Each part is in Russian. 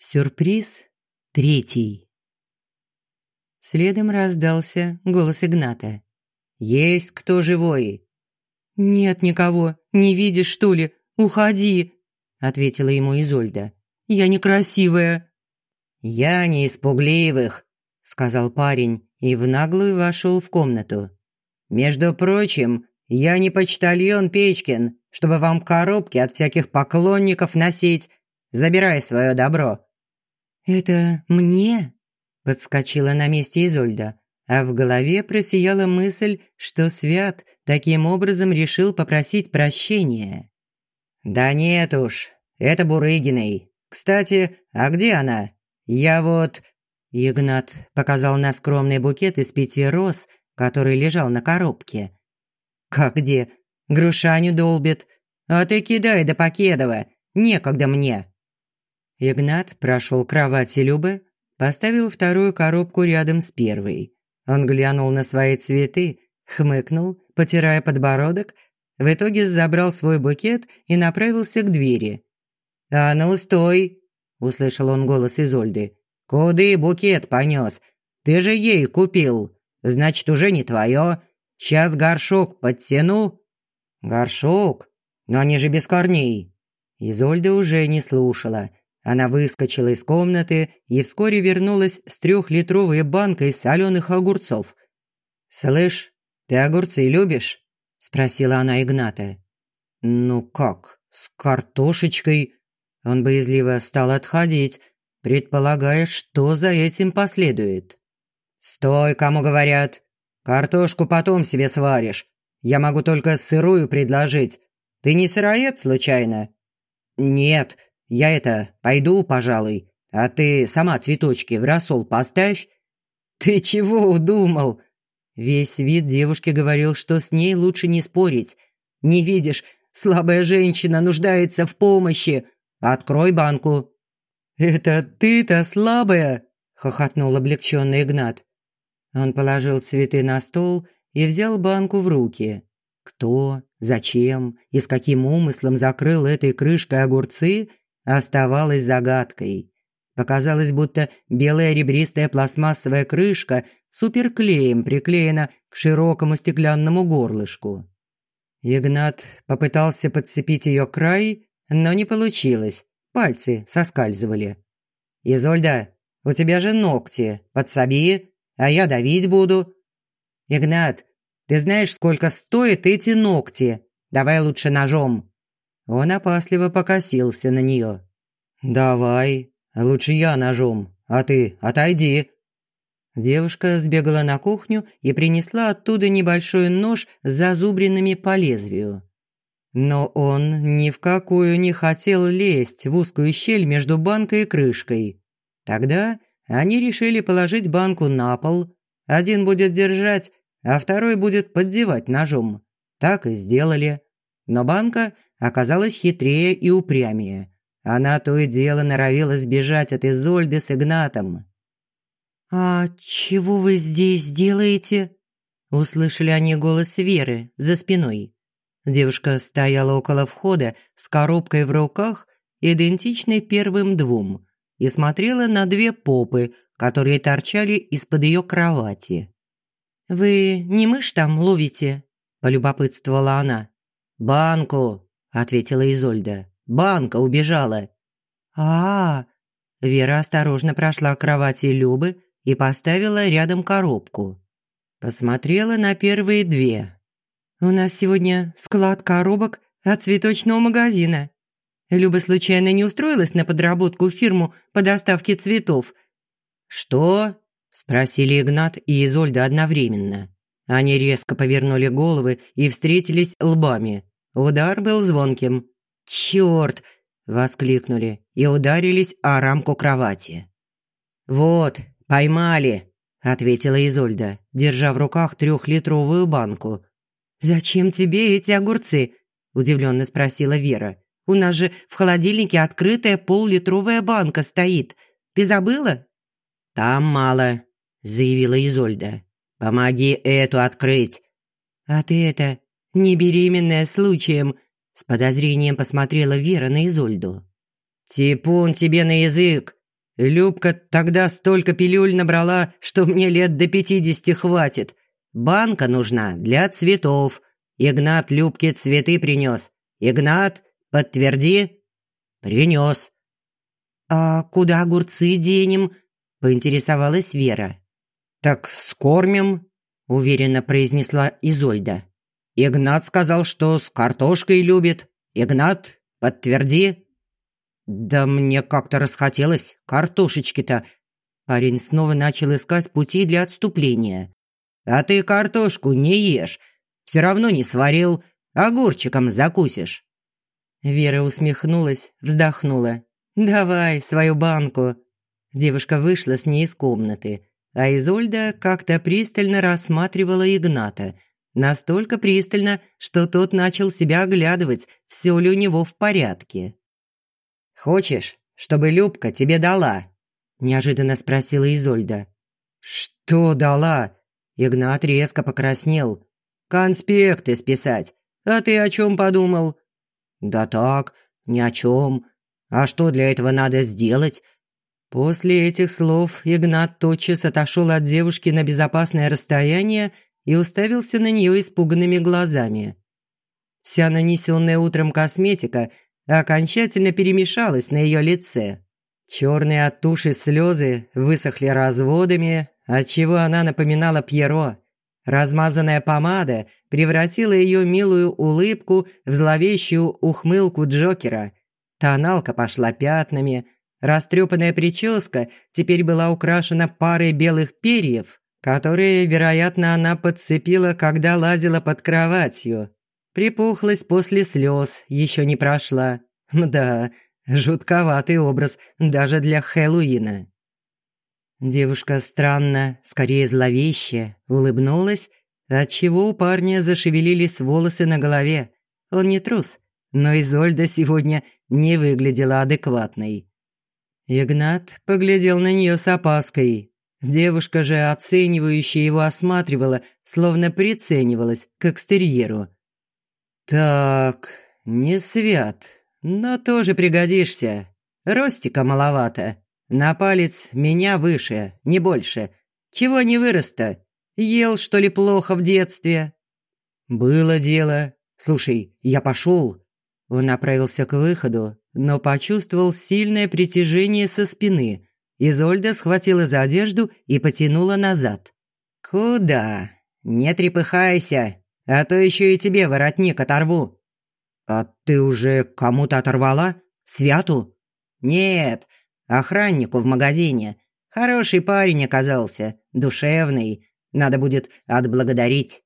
Сюрприз третий. Следом раздался голос Игната. «Есть кто живой?» «Нет никого. Не видишь, что ли? Уходи!» ответила ему Изольда. «Я некрасивая». «Я не из пугливых», сказал парень и в наглую вошел в комнату. «Между прочим, я не почтальон Печкин, чтобы вам коробки от всяких поклонников носить. Забирай свое добро». «Это мне?» – подскочила на месте Изольда, а в голове просияла мысль, что Свят таким образом решил попросить прощения. «Да нет уж, это Бурыгиной. Кстати, а где она? Я вот...» Игнат показал на скромный букет из пяти роз, который лежал на коробке. «Как где? Грушаню долбит. А ты кидай до Покедова. Некогда мне». Игнат прошел к кровати Любы, поставил вторую коробку рядом с первой. Он глянул на свои цветы, хмыкнул, потирая подбородок, в итоге забрал свой букет и направился к двери. «А ну, стой!» – услышал он голос Изольды. «Куды букет понес? Ты же ей купил. Значит, уже не твое. Сейчас горшок подтяну». «Горшок? Но они же без корней». Изольда уже не слушала. Она выскочила из комнаты и вскоре вернулась с трехлитровой банкой соленых огурцов. «Слышь, ты огурцы любишь?» – спросила она Игната. «Ну как, с картошечкой?» Он боязливо стал отходить, предполагая, что за этим последует. «Стой, кому говорят. Картошку потом себе сваришь. Я могу только сырую предложить. Ты не сыроед, случайно?» «Нет, я это, пойду, пожалуй, а ты сама цветочки в рассол поставь». «Ты чего удумал?» Весь вид девушки говорил, что с ней лучше не спорить. «Не видишь, слабая женщина нуждается в помощи. Открой банку». «Это ты-то слабая?» – хохотнул облегченный Игнат. Он положил цветы на стол и взял банку в руки. Кто, зачем и с каким умыслом закрыл этой крышкой огурцы, оставалась загадкой. Показалось, будто белая ребристая пластмассовая крышка суперклеем приклеена к широкому стеклянному горлышку. Игнат попытался подцепить ее край, но не получилось. Пальцы соскальзывали. «Изольда, у тебя же ногти. Подсоби, а я давить буду». «Игнат, ты знаешь, сколько стоят эти ногти? Давай лучше ножом». Он опасливо покосился на нее. «Давай, лучше я ножом, а ты отойди». Девушка сбегала на кухню и принесла оттуда небольшой нож с зазубринами по лезвию. Но он ни в какую не хотел лезть в узкую щель между банкой и крышкой. Тогда они решили положить банку на пол. Один будет держать, а второй будет поддевать ножом. Так и сделали. Но банка оказалась хитрее и упрямее. Она то и дело норовила сбежать от Изольды с Игнатом. «А чего вы здесь делаете?» Услышали они голос Веры за спиной. Девушка стояла около входа с коробкой в руках, идентичной первым двум, и смотрела на две попы, которые торчали из-под ее кровати. «Вы не мышь там ловите?» – полюбопытствовала она. «Банку», – ответила Изольда. «Банка убежала». А, -а, а Вера осторожно прошла к кровати Любы и поставила рядом коробку. Посмотрела на первые две. «У нас сегодня склад коробок от цветочного магазина. Люба случайно не устроилась на подработку в фирму по доставке цветов?» «Что?» – спросили Игнат и Изольда одновременно. Они резко повернули головы и встретились лбами. Удар был звонким. «Чёрт!» – воскликнули и ударились о рамку кровати. «Вот, поймали!» – ответила Изольда, держа в руках трехлитровую банку. «Зачем тебе эти огурцы?» – удивленно спросила Вера. «У нас же в холодильнике открытая поллитровая банка стоит. Ты забыла?» «Там мало», – заявила Изольда. Помоги эту открыть». «А ты это, не беременная случаем?» С подозрением посмотрела Вера на Изольду. «Типун тебе на язык!» Любка тогда столько пилюль набрала, что мне лет до пятидесяти хватит. Банка нужна для цветов. Игнат Любке цветы принес. Игнат, подтверди. Принес. А куда огурцы денем? Поинтересовалась Вера. Так скормим, уверенно произнесла Изольда. Игнат сказал, что с картошкой любит. Игнат, подтверди. «Да мне как-то расхотелось картошечки-то». Парень снова начал искать пути для отступления. «А ты картошку не ешь. Все равно не сварил. Огурчиком закусишь». Вера усмехнулась, вздохнула. «Давай свою банку». Девушка вышла с ней из комнаты, а Изольда как-то пристально рассматривала Игната. Настолько пристально, что тот начал себя оглядывать, все ли у него в порядке. «Хочешь, чтобы Любка тебе дала?» – неожиданно спросила Изольда. «Что дала?» Игнат резко покраснел. «Конспекты списать. А ты о чем подумал?» «Да так, ни о чем. А что для этого надо сделать?» После этих слов Игнат тотчас отошел от девушки на безопасное расстояние и уставился на нее испуганными глазами. Вся нанесенная утром косметика – окончательно перемешалась на ее лице. Черные от туши слезы высохли разводами, отчего она напоминала Пьеро. Размазанная помада превратила ее милую улыбку в зловещую ухмылку Джокера. Тоналка пошла пятнами, растрепанная прическа теперь была украшена парой белых перьев, которые, вероятно, она подцепила, когда лазила под кроватью. Припухлость после слез еще не прошла. Да, жутковатый образ даже для Хэллоуина. Девушка странно, скорее зловеще, улыбнулась, отчего у парня зашевелились волосы на голове. Он не трус, но Изольда сегодня не выглядела адекватной. Игнат поглядел на нее с опаской. Девушка же, оценивающая его, осматривала, словно приценивалась к экстерьеру. «Так, не свят, но тоже пригодишься. Ростика маловато. На палец меня выше, не больше. Чего не вырос-то? Ел, что ли, плохо в детстве?» «Было дело. Слушай, я пошел». Он направился к выходу, но почувствовал сильное притяжение со спины. Изольда схватила за одежду и потянула назад. «Куда? Не трепыхайся а то еще и тебе воротник оторву». «А ты уже кому-то оторвала? Святу?» «Нет, охраннику в магазине. Хороший парень оказался, душевный. Надо будет отблагодарить».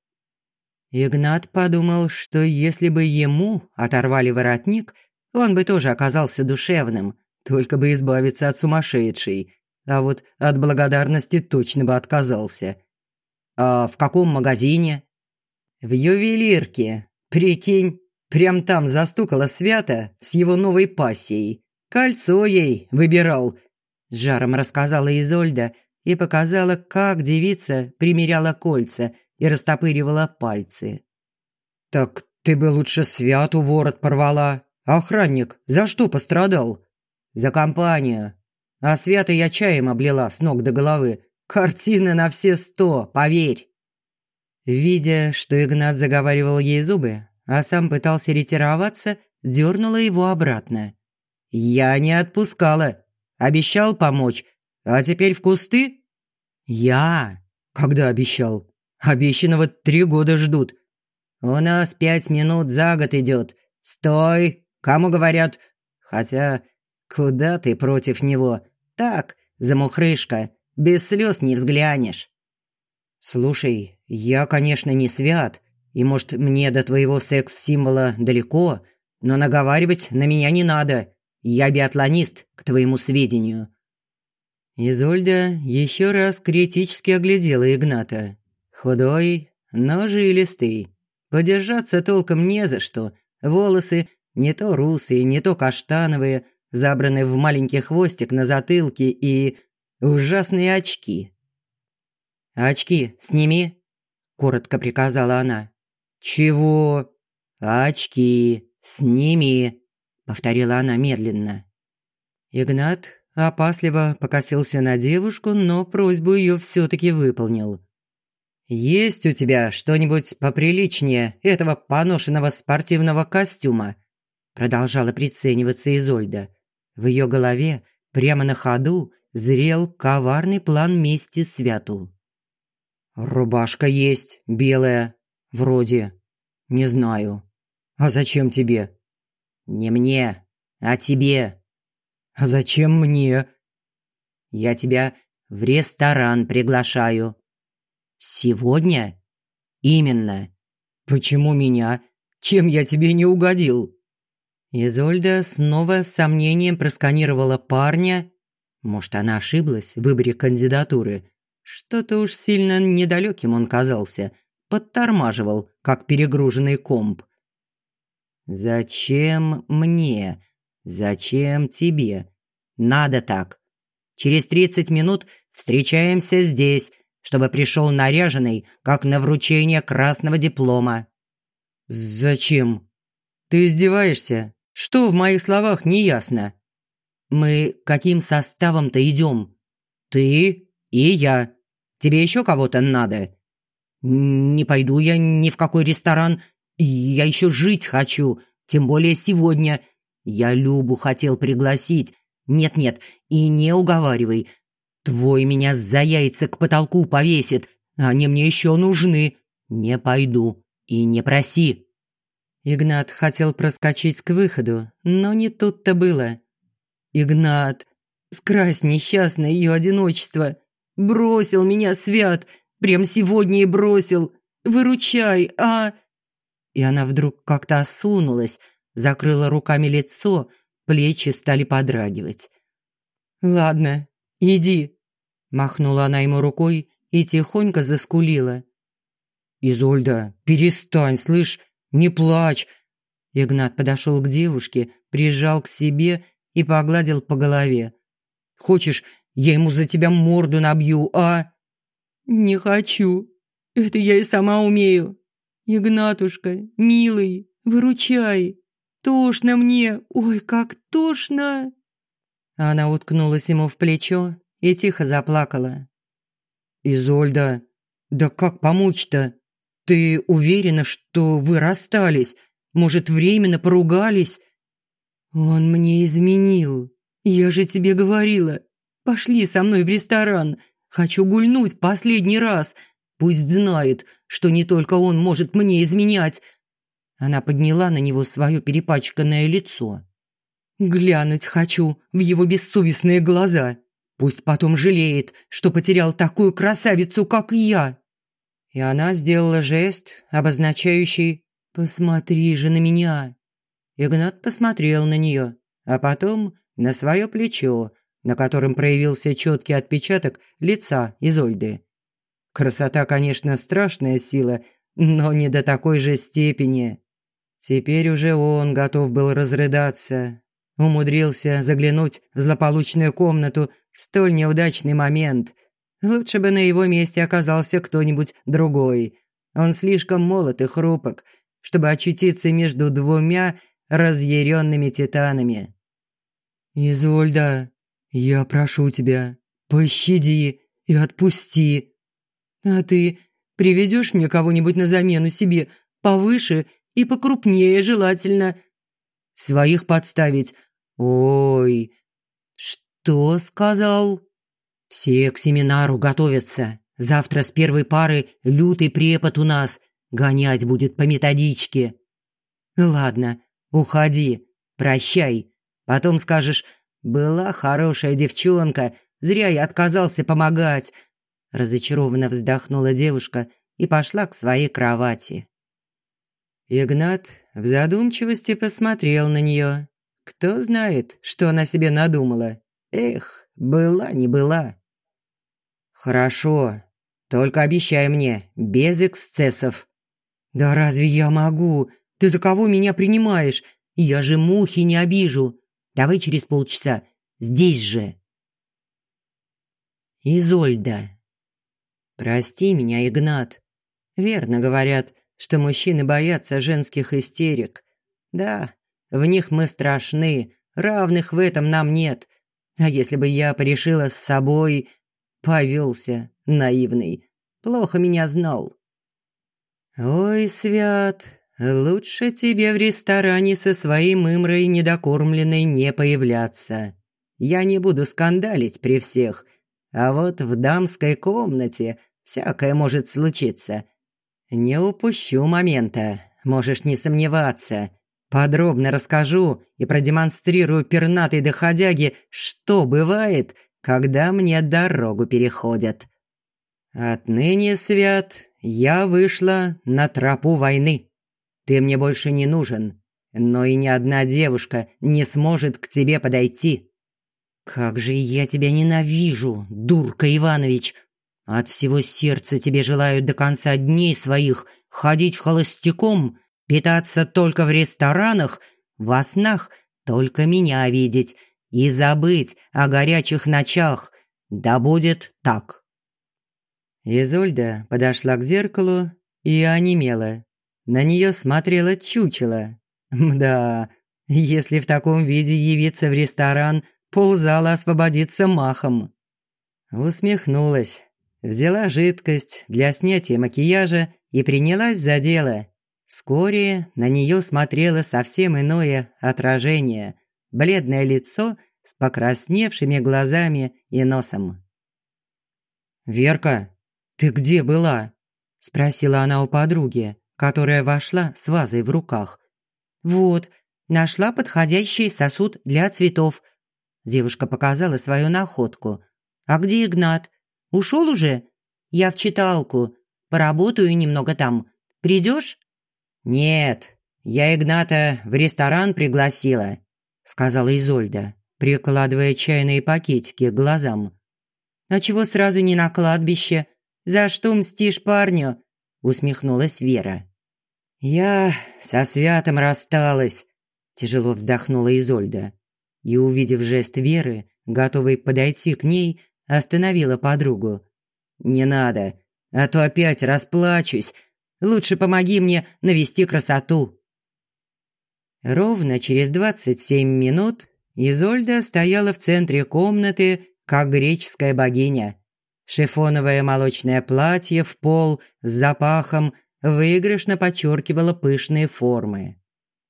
Игнат подумал, что если бы ему оторвали воротник, он бы тоже оказался душевным, только бы избавиться от сумасшедшей. А вот от благодарности точно бы отказался. «А в каком магазине?» В ювелирке. Прикинь, прям там застукала Свята с его новой пассией. Кольцо ей выбирал. С жаром рассказала Изольда и показала, как девица примеряла кольца и растопыривала пальцы. «Так ты бы лучше Святу ворот порвала. Охранник за что пострадал?» «За компанию. А Свята я чаем облила с ног до головы. Картина на все сто, поверь». Видя, что Игнат заговаривал ей зубы, а сам пытался ретироваться, дернула его обратно. «Я не отпускала. Обещал помочь. А теперь в кусты?» «Я? Когда обещал? Обещанного три года ждут. У нас пять минут за год идет. Стой! Кому говорят? Хотя, куда ты против него? Так, замухрышка, без слез не взглянешь». «Слушай, я, конечно, не свят, и, может, мне до твоего секс-символа далеко, но наговаривать на меня не надо. Я биатлонист, к твоему сведению». Изольда еще раз критически оглядела Игната. Худой, но жилистый. Подержаться толком не за что. Волосы не то русые, не то каштановые, забраны в маленький хвостик на затылке и ужасные очки. «Очки сними», – коротко приказала она. «Чего?» «Очки сними», – повторила она медленно. Игнат опасливо покосился на девушку, но просьбу ее все-таки выполнил. «Есть у тебя что-нибудь поприличнее этого поношенного спортивного костюма?» Продолжала прицениваться Изольда. В ее голове прямо на ходу зрел коварный план мести Святу. «Рубашка есть, белая, вроде. Не знаю. А зачем тебе?» «Не мне, а тебе». «А зачем мне?» «Я тебя в ресторан приглашаю». «Сегодня?» «Именно». «Почему меня? Чем я тебе не угодил?» Изольда снова с сомнением просканировала парня. Может, она ошиблась в выборе кандидатуры. Что-то уж сильно недалеким он казался. Подтормаживал, как перегруженный комп. «Зачем мне? Зачем тебе? Надо так. Через тридцать минут встречаемся здесь, чтобы пришел наряженный, как на вручение красного диплома». «Зачем? Ты издеваешься? Что в моих словах неясно?» «Мы каким составом-то идем? Ты и я. Тебе еще кого-то надо?» «Не пойду я ни в какой ресторан. Я еще жить хочу, тем более сегодня. Я Любу хотел пригласить. Нет-нет, и не уговаривай. Твой меня за яйца к потолку повесит. Они мне еще нужны. Не пойду. И не проси». Игнат хотел проскочить к выходу, но не тут-то было. «Игнат, скрась несчастное ее одиночество. Бросил меня, Свят, прям сегодня и бросил. Выручай, а...» И она вдруг как-то осунулась, закрыла руками лицо, плечи стали подрагивать. «Ладно, иди», – махнула она ему рукой и тихонько заскулила. «Изольда, перестань, слышь, не плачь!» Игнат подошел к девушке, прижал к себе и погладил по голове. «Хочешь, я ему за тебя морду набью, а?» «Не хочу. Это я и сама умею. Игнатушка, милый, выручай. Тошно мне, ой, как тошно!» Она уткнулась ему в плечо и тихо заплакала. «Изольда, да как помочь-то? Ты уверена, что вы расстались? Может, временно поругались?» «Он мне изменил. Я же тебе говорила. Пошли со мной в ресторан. Хочу гульнуть последний раз. Пусть знает, что не только он может мне изменять». Она подняла на него свое перепачканное лицо. «Глянуть хочу в его бессовестные глаза. Пусть потом жалеет, что потерял такую красавицу, как я». И она сделала жест, обозначающий «Посмотри же на меня». Игнат посмотрел на нее, а потом на свое плечо, на котором проявился четкий отпечаток лица Изольды. Красота, конечно, страшная сила, но не до такой же степени. Теперь уже он готов был разрыдаться. Умудрился заглянуть в злополучную комнату в столь неудачный момент. Лучше бы на его месте оказался кто-нибудь другой. Он слишком молод и хрупок, чтобы очутиться между двумя разъяренными титанами. «Изольда, я прошу тебя, пощади и отпусти. А ты приведешь мне кого-нибудь на замену себе, повыше и покрупнее желательно. Своих подставить. Ой, что сказал?» «Все к семинару готовятся. Завтра с первой пары лютый препод у нас. Гонять будет по методичке». «Ладно, уходи, прощай. Потом скажешь, была хорошая девчонка, зря я отказался помогать». Разочарованно вздохнула девушка и пошла к своей кровати. Игнат в задумчивости посмотрел на нее. Кто знает, что она себе надумала. Эх, была не была. «Хорошо, только обещай мне, без эксцессов». «Да разве я могу? Ты за кого меня принимаешь? Я же мухи не обижу. Давай через полчаса. Здесь же». Изольда. «Прости меня, Игнат. Верно говорят, что мужчины боятся женских истерик. Да, в них мы страшны, равных в этом нам нет. А если бы я порешила с собой... Повелся, наивный. Плохо меня знал. «Ой, Свят, лучше тебе в ресторане со своей мымрой недокормленной не появляться. Я не буду скандалить при всех, а вот в дамской комнате всякое может случиться. Не упущу момента, можешь не сомневаться. Подробно расскажу и продемонстрирую пернатой доходяге, что бывает, когда мне дорогу переходят. Отныне, Свят, я вышла на тропу войны. Ты мне больше не нужен, но и ни одна девушка не сможет к тебе подойти. Как же я тебя ненавижу, дурка Иванович. От всего сердца тебе желаю до конца дней своих ходить холостяком, питаться только в ресторанах, во снах только меня видеть и забыть о горячих ночах. Да будет так. Изольда подошла к зеркалу и онемела. На нее смотрела чучело. Мда, если в таком виде явиться в ресторан, ползала освободиться махом. Усмехнулась, взяла жидкость для снятия макияжа и принялась за дело. Вскоре на нее смотрело совсем иное отражение. Бледное лицо с покрасневшими глазами и носом. «Верка, ты где была?» – спросила она у подруги, которая вошла с вазой в руках. «Вот, нашла подходящий сосуд для цветов», Девушка показала свою находку. «А где Игнат? Ушел уже? Я в читалку. Поработаю немного там. Придешь?» «Нет, я Игната в ресторан пригласила», – сказала Изольда, прикладывая чайные пакетики к глазам. «А чего сразу не на кладбище? За что мстишь парню?» – усмехнулась Вера. «Я со святым рассталась», – тяжело вздохнула Изольда и, увидев жест Веры, готовый подойти к ней, остановила подругу. «Не надо, а то опять расплачусь. Лучше помоги мне навести красоту». Ровно через двадцать семь минут Изольда стояла в центре комнаты, как греческая богиня. Шифоновое молочное платье в пол с запахом выигрышно подчеркивало пышные формы.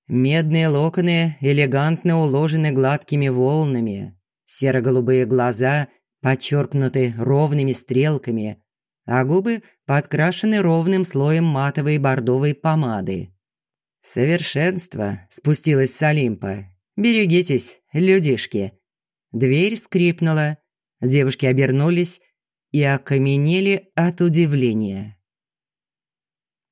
Медные локоны элегантно уложены гладкими волнами. Серо-голубые глаза подчеркнуты ровными стрелками, а губы подкрашены ровным слоем матовой бордовой помады. Совершенство спустилось с Олимпа. Берегитесь, людишки. Дверь скрипнула. Девушки обернулись и окаменели от удивления.